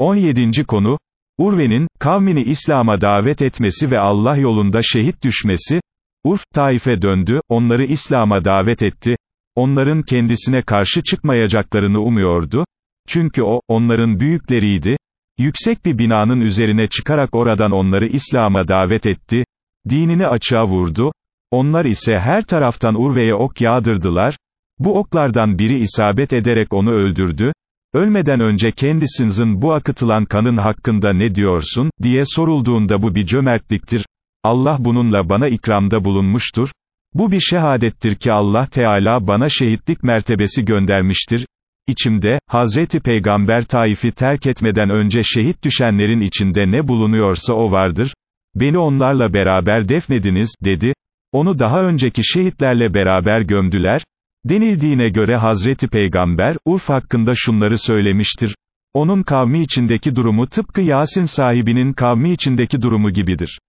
17. konu, Urve'nin, kavmini İslam'a davet etmesi ve Allah yolunda şehit düşmesi, Urf, Taif'e döndü, onları İslam'a davet etti, onların kendisine karşı çıkmayacaklarını umuyordu, çünkü o, onların büyükleriydi, yüksek bir binanın üzerine çıkarak oradan onları İslam'a davet etti, dinini açığa vurdu, onlar ise her taraftan Urve'ye ok yağdırdılar, bu oklardan biri isabet ederek onu öldürdü, ölmeden önce kendisinizin bu akıtılan kanın hakkında ne diyorsun, diye sorulduğunda bu bir cömertliktir, Allah bununla bana ikramda bulunmuştur, bu bir şehadettir ki Allah Teala bana şehitlik mertebesi göndermiştir, İçimde, Hazreti Peygamber Taif'i terk etmeden önce şehit düşenlerin içinde ne bulunuyorsa o vardır, beni onlarla beraber defnediniz, dedi, onu daha önceki şehitlerle beraber gömdüler, denildiğine göre Hazreti Peygamber, Urf hakkında şunları söylemiştir, onun kavmi içindeki durumu tıpkı Yasin sahibinin kavmi içindeki durumu gibidir.